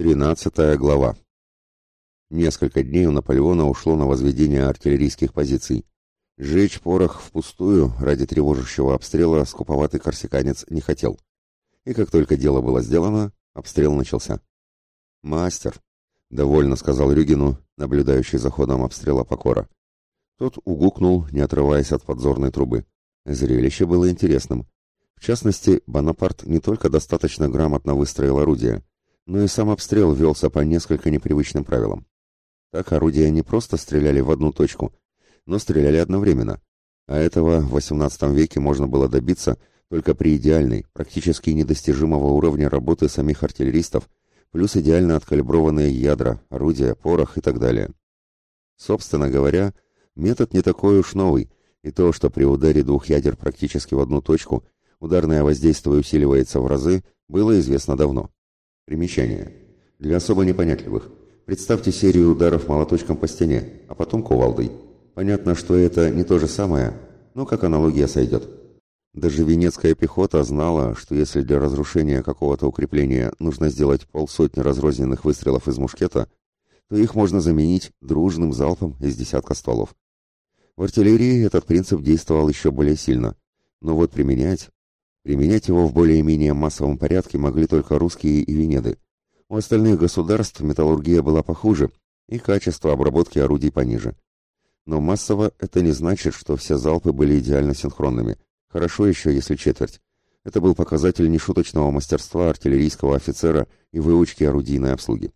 Тринадцатая глава. Несколько дней у Наполеона ушло на возведение артиллерийских позиций. Сжечь порох впустую ради тревожащего обстрела скуповатый корсиканец не хотел. И как только дело было сделано, обстрел начался. «Мастер», — довольно сказал Рюгину, наблюдающий за ходом обстрела Покора. Тот угукнул, не отрываясь от подзорной трубы. Зрелище было интересным. В частности, Бонапарт не только достаточно грамотно выстроил орудие, но и сам обстрел велся по несколько непривычным правилам. Так орудия не просто стреляли в одну точку, но стреляли одновременно. А этого в XVIII веке можно было добиться только при идеальной, практически недостижимого уровня работы самих артиллеристов, плюс идеально откалиброванные ядра, орудия, порох и так далее. Собственно говоря, метод не такой уж новый, и то, что при ударе двух ядер практически в одну точку ударное воздействие усиливается в разы, было известно давно. Примечание. Для особо непонятливых. Представьте серию ударов молоточком по стене, а потом кувалдой. Понятно, что это не то же самое, но как аналогия сойдет. Даже венецкая пехота знала, что если для разрушения какого-то укрепления нужно сделать полсотни разрозненных выстрелов из мушкета, то их можно заменить дружным залпом из десятка стволов. В артиллерии этот принцип действовал еще более сильно, но вот применять Применять его в более-менее массовом порядке могли только русские и венеды. У остальных государств металлургия была похуже, и качество обработки орудий пониже. Но массово это не значит, что все залпы были идеально синхронными. Хорошо еще, если четверть. Это был показатель нешуточного мастерства артиллерийского офицера и выучки орудийной обслуги.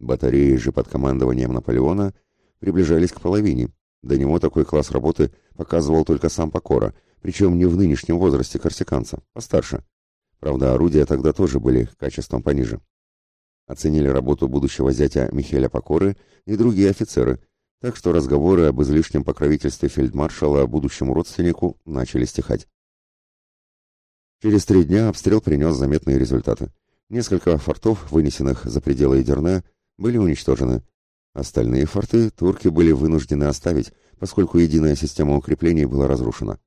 Батареи же под командованием Наполеона приближались к половине. До него такой класс работы показывал только сам Покора, причем не в нынешнем возрасте корсиканца, постарше. Правда, орудия тогда тоже были качеством пониже. Оценили работу будущего зятя Михеля Покоры и другие офицеры, так что разговоры об излишнем покровительстве фельдмаршала будущему родственнику начали стихать. Через три дня обстрел принес заметные результаты. Несколько фортов, вынесенных за пределы Эдерне, были уничтожены. Остальные форты турки были вынуждены оставить, поскольку единая система укреплений была разрушена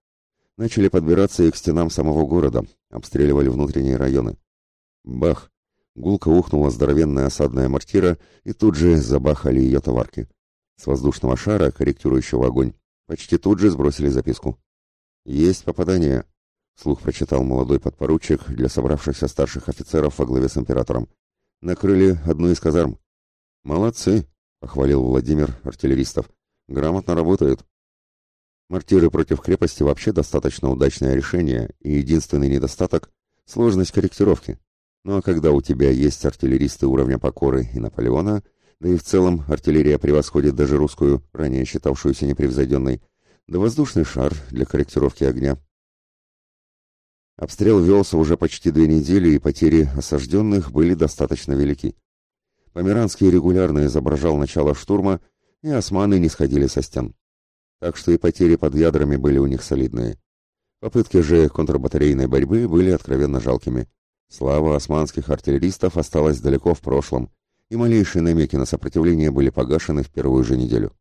начали подбираться и к стенам самого города, обстреливали внутренние районы. Бах! Гулко ухнула здоровенная осадная мортира, и тут же забахали ее товарки. С воздушного шара, корректирующего огонь, почти тут же сбросили записку. «Есть попадание», — слух прочитал молодой подпоручик для собравшихся старших офицеров во главе с императором. «Накрыли одну из казарм». «Молодцы», — похвалил Владимир артиллеристов. «Грамотно работают». Мортиры против крепости вообще достаточно удачное решение, и единственный недостаток – сложность корректировки. Ну а когда у тебя есть артиллеристы уровня Покоры и Наполеона, да и в целом артиллерия превосходит даже русскую, ранее считавшуюся непревзойденной, да воздушный шар для корректировки огня. Обстрел велся уже почти две недели, и потери осажденных были достаточно велики. Померанский регулярно изображал начало штурма, и османы не сходили со стен так что и потери под ядрами были у них солидные. Попытки же контрбатарейной борьбы были откровенно жалкими. Слава османских артиллеристов осталась далеко в прошлом, и малейшие намеки на сопротивление были погашены в первую же неделю.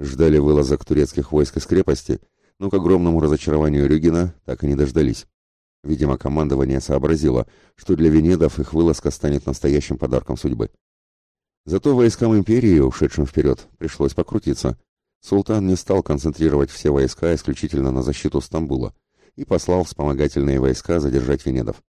Ждали вылазок турецких войск из крепости, но к огромному разочарованию Рюгина так и не дождались. Видимо, командование сообразило, что для венедов их вылазка станет настоящим подарком судьбы. Зато войскам империи, ушедшим вперед, пришлось покрутиться – Султан не стал концентрировать все войска исключительно на защиту Стамбула и послал вспомогательные войска задержать венедов.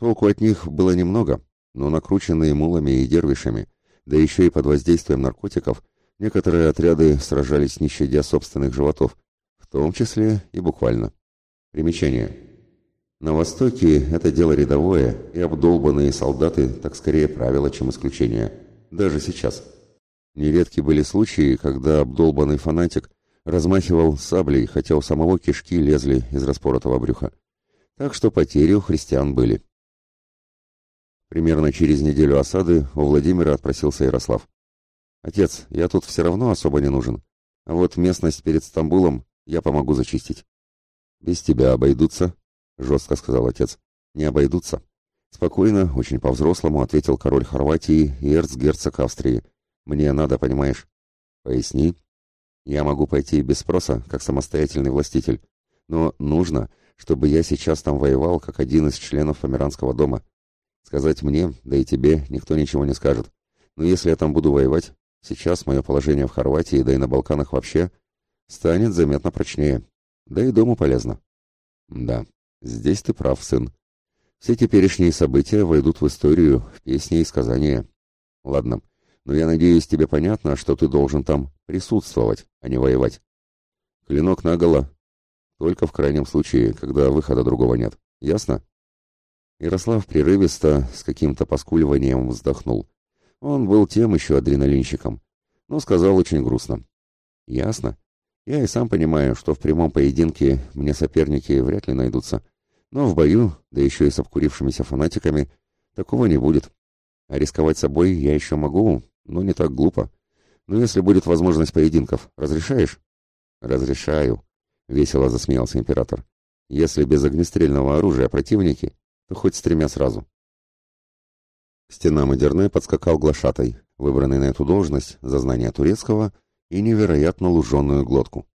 Толку от них было немного, но накрученные мулами и дервишами, да еще и под воздействием наркотиков, некоторые отряды сражались не щадя собственных животов, в том числе и буквально. Примечание. На Востоке это дело рядовое, и обдолбанные солдаты так скорее правило, чем исключение. Даже сейчас. Нередки были случаи, когда обдолбанный фанатик размахивал саблей, хотя у самого кишки лезли из распоротого брюха. Так что потери у христиан были. Примерно через неделю осады у Владимира отпросился Ярослав. «Отец, я тут все равно особо не нужен, а вот местность перед Стамбулом я помогу зачистить». «Без тебя обойдутся», — жестко сказал отец. «Не обойдутся». Спокойно, очень по-взрослому ответил король Хорватии и эрцгерцог Австрии, мне надо, понимаешь? Поясни. Я могу пойти без спроса, как самостоятельный властитель, но нужно, чтобы я сейчас там воевал как один из членов Померанского дома. Сказать мне, да и тебе, никто ничего не скажет. Но если я там буду воевать, сейчас мое положение в Хорватии, да и на Балканах вообще, станет заметно прочнее. Да и дому полезно. Да, здесь ты прав, сын. Все теперешние события войдут в историю, в песни и сказания. Ладно, но я надеюсь, тебе понятно, что ты должен там присутствовать, а не воевать. Клинок наголо. Только в крайнем случае, когда выхода другого нет. Ясно? Ярослав прерывисто, с каким-то поскуливанием вздохнул. Он был тем еще адреналинщиком, но сказал очень грустно. «Ясно. Я и сам понимаю, что в прямом поединке мне соперники вряд ли найдутся. Но в бою, да еще и с обкурившимися фанатиками, такого не будет. А рисковать собой я еще могу, но не так глупо. Но если будет возможность поединков, разрешаешь?» «Разрешаю», — весело засмеялся император. «Если без огнестрельного оружия противники, то хоть с тремя сразу». К стенам Эдерне подскакал глашатай, выбранный на эту должность за знание турецкого и невероятно луженную глотку.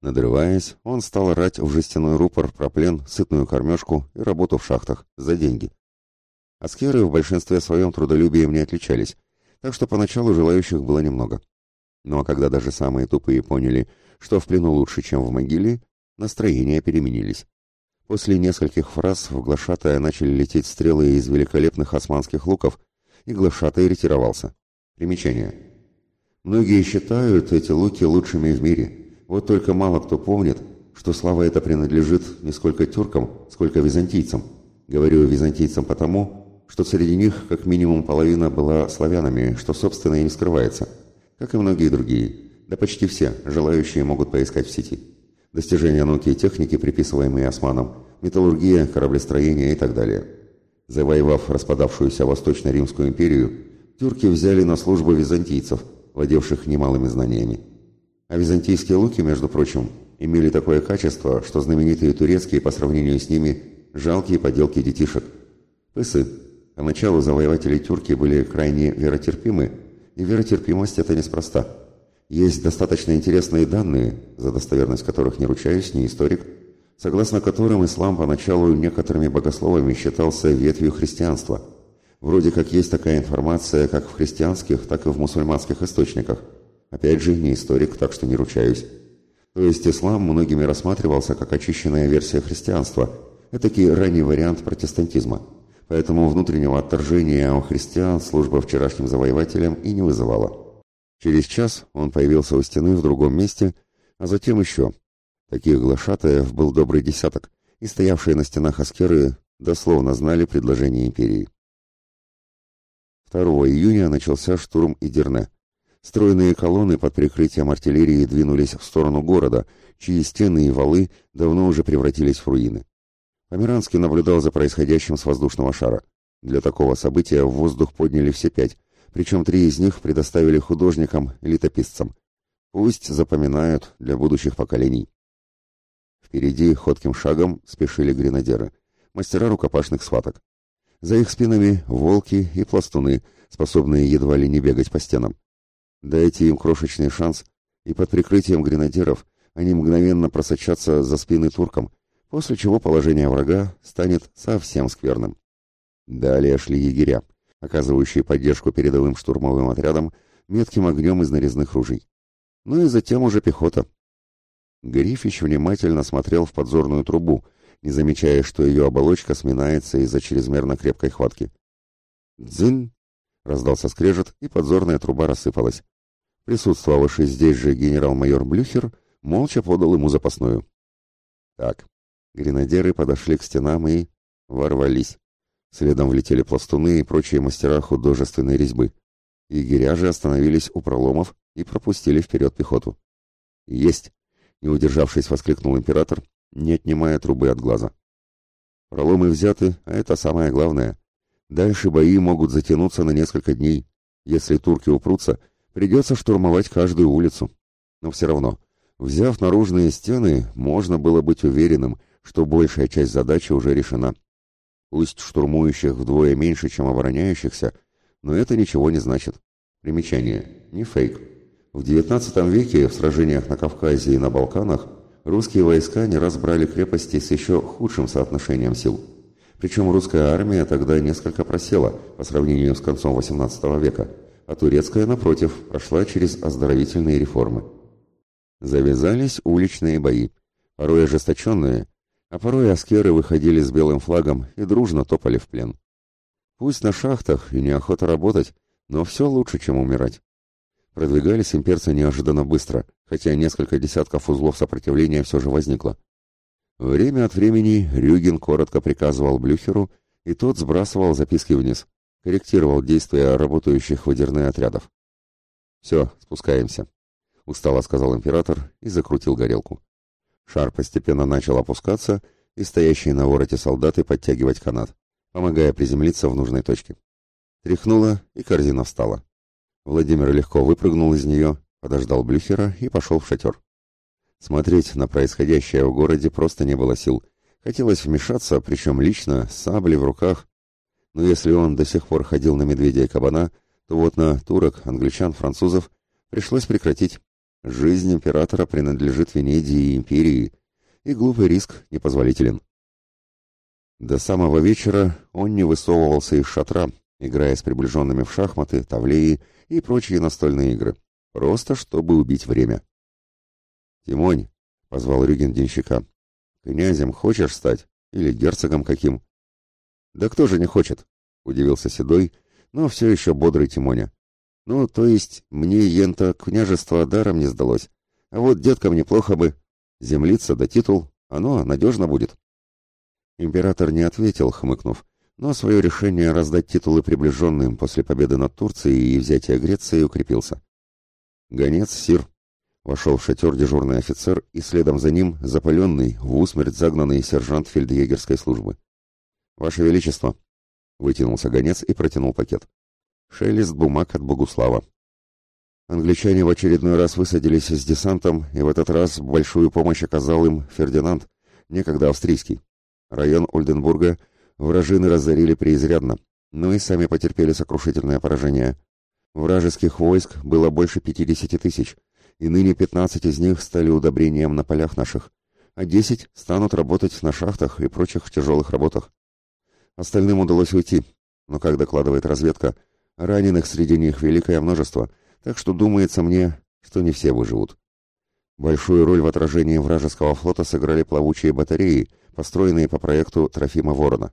Надрываясь, он стал орать в жестяной рупор про плен, сытную кормежку и работу в шахтах за деньги. Аскеры в большинстве своем трудолюбием не отличались, так что поначалу желающих было немного. Ну а когда даже самые тупые поняли, что в плену лучше, чем в могиле, настроения переменились. После нескольких фраз в глашатая начали лететь стрелы из великолепных османских луков, и глашатай ретировался. Примечание. Многие считают эти луки лучшими в мире. Вот только мало кто помнит, что слава эта принадлежит не сколько тюркам, сколько византийцам. Говорю византийцам потому, что среди них как минимум половина была славянами, что собственно и не скрывается. Как и многие другие. Да почти все, желающие могут поискать в сети. Достижения науки и техники, приписываемые османам, металлургия, кораблестроение и так далее. Завоевав распадавшуюся Восточно-Римскую империю, тюрки взяли на службу византийцев, владевших немалыми знаниями. А византийские луки, между прочим, имели такое качество, что знаменитые турецкие по сравнению с ними жалкие поделки детишек. Пысы. Поначалу завоеватели тюрки были крайне веротерпимы, и веротерпимость это неспроста. Есть достаточно интересные данные, за достоверность которых не ручаюсь, не историк, согласно которым ислам поначалу некоторыми богословами считался ветвью христианства. Вроде как есть такая информация как в христианских, так и в мусульманских источниках. Опять же, не историк, так что не ручаюсь. То есть ислам многими рассматривался как очищенная версия христианства, этакий ранний вариант протестантизма. Поэтому внутреннего отторжения у христиан служба вчерашним завоевателям и не вызывала. Через час он появился у стены в другом месте, а затем еще. Таких глашатаев был добрый десяток, и стоявшие на стенах аскеры дословно знали предложение империи. 2 июня начался штурм Идерне. Стройные колонны под прикрытием артиллерии двинулись в сторону города, чьи стены и валы давно уже превратились в руины. Померанский наблюдал за происходящим с воздушного шара. Для такого события в воздух подняли все пять, причем три из них предоставили художникам и летописцам. Пусть запоминают для будущих поколений. Впереди ходким шагом спешили гренадеры, мастера рукопашных схваток. За их спинами волки и пластуны, способные едва ли не бегать по стенам. Дайте им крошечный шанс, и под прикрытием гренадеров они мгновенно просочатся за спины туркам, после чего положение врага станет совсем скверным. Далее шли егеря, оказывающие поддержку передовым штурмовым отрядам метким огнем из нарезных ружей. Ну и затем уже пехота. Грифич внимательно смотрел в подзорную трубу, не замечая, что ее оболочка сминается из-за чрезмерно крепкой хватки. «Дзынь!» — раздался скрежет, и подзорная труба рассыпалась. Присутствовавший здесь же генерал-майор Блюхер молча подал ему запасную. Так, гренадеры подошли к стенам и ворвались. Следом влетели пластуны и прочие мастера художественной резьбы. Егеря же остановились у проломов и пропустили вперед пехоту. «Есть!» — не удержавшись, воскликнул император, не отнимая трубы от глаза. Проломы взяты, а это самое главное. Дальше бои могут затянуться на несколько дней. Если турки упрутся, придется штурмовать каждую улицу. Но все равно, взяв наружные стены, можно было быть уверенным, что большая часть задачи уже решена. Пусть штурмующих вдвое меньше, чем обороняющихся, но это ничего не значит. Примечание. Не фейк. В XIX веке в сражениях на Кавказе и на Балканах русские войска не раз брали крепости с еще худшим соотношением сил. Причем русская армия тогда несколько просела по сравнению с концом XVIII века, а турецкая, напротив, прошла через оздоровительные реформы. Завязались уличные бои, порой ожесточенные, а порой аскеры выходили с белым флагом и дружно топали в плен. Пусть на шахтах и неохота работать, но все лучше, чем умирать. Продвигались имперцы неожиданно быстро, хотя несколько десятков узлов сопротивления все же возникло. Время от времени Рюгин коротко приказывал Блюхеру, и тот сбрасывал записки вниз, корректировал действия работающих выдерных отрядов. «Все, спускаемся», — устало сказал император и закрутил горелку. Шар постепенно начал опускаться, и стоящие на вороте солдаты подтягивать канат, помогая приземлиться в нужной точке. Тряхнуло, и корзина встала. Владимир легко выпрыгнул из нее, подождал Блюхера и пошел в шатер. Смотреть на происходящее в городе просто не было сил. Хотелось вмешаться, причем лично, с саблей в руках. Но если он до сих пор ходил на медведя и кабана, то вот на турок, англичан, французов пришлось прекратить. Жизнь императора принадлежит Венедии и империи, и глупый риск непозволителен. До самого вечера он не высовывался из шатра, играя с приближенными в шахматы, тавлеи и прочие настольные игры, просто чтобы убить время. «Тимонь», — позвал Рюген денщика, — «князем хочешь стать? Или герцогом каким?» «Да кто же не хочет?» — удивился Седой, но все еще бодрый Тимоня. «Ну, то есть мне ента княжество даром не сдалось, а вот деткам неплохо бы. Землица да титул, оно надежно будет». Император не ответил, хмыкнув, но свое решение раздать титулы приближенным после победы над Турцией и взятия Греции укрепился. Гонец Сир вошел в шатер дежурный офицер и следом за ним запаленный, в усмерть загнанный сержант фельдъегерской службы. «Ваше Величество!» — вытянулся гонец и протянул пакет. Шелест бумаг от Богуслава. Англичане в очередной раз высадились с десантом, и в этот раз большую помощь оказал им Фердинанд, некогда австрийский. Район Ольденбурга — Вражины разорили преизрядно, но и сами потерпели сокрушительное поражение. Вражеских войск было больше 50 тысяч, и ныне 15 из них стали удобрением на полях наших, а 10 станут работать на шахтах и прочих тяжелых работах. Остальным удалось уйти, но, как докладывает разведка, раненых среди них великое множество, так что думается мне, что не все выживут. Большую роль в отражении вражеского флота сыграли плавучие батареи, построенные по проекту Трофима Ворона.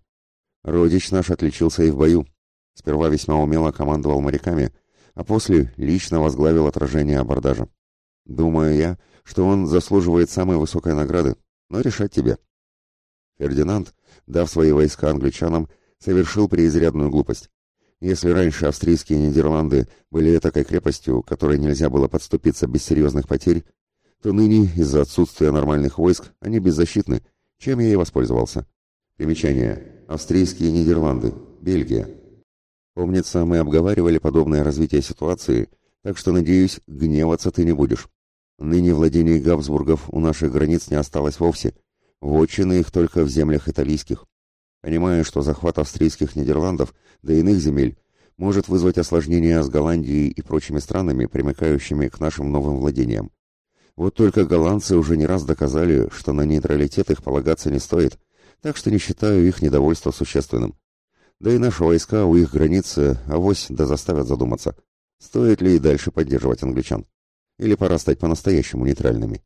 Родич наш отличился и в бою. Сперва весьма умело командовал моряками, а после лично возглавил отражение абордажа. Думаю я, что он заслуживает самой высокой награды, но решать тебе. Фердинанд, дав свои войска англичанам, совершил преизрядную глупость. Если раньше австрийские Нидерланды были такой крепостью, которой нельзя было подступиться без серьезных потерь, то ныне из-за отсутствия нормальных войск они беззащитны, чем я и воспользовался. Примечание. Австрийские Нидерланды. Бельгия. Помнится, мы обговаривали подобное развитие ситуации, так что, надеюсь, гневаться ты не будешь. Ныне владений Габсбургов у наших границ не осталось вовсе. Вотчины их только в землях италийских. Понимаю, что захват австрийских Нидерландов, да иных земель, может вызвать осложнения с Голландией и прочими странами, примыкающими к нашим новым владениям. Вот только голландцы уже не раз доказали, что на нейтралитет их полагаться не стоит, так что не считаю их недовольство существенным. Да и наши войска у их границы авось да заставят задуматься, стоит ли и дальше поддерживать англичан. Или пора стать по-настоящему нейтральными.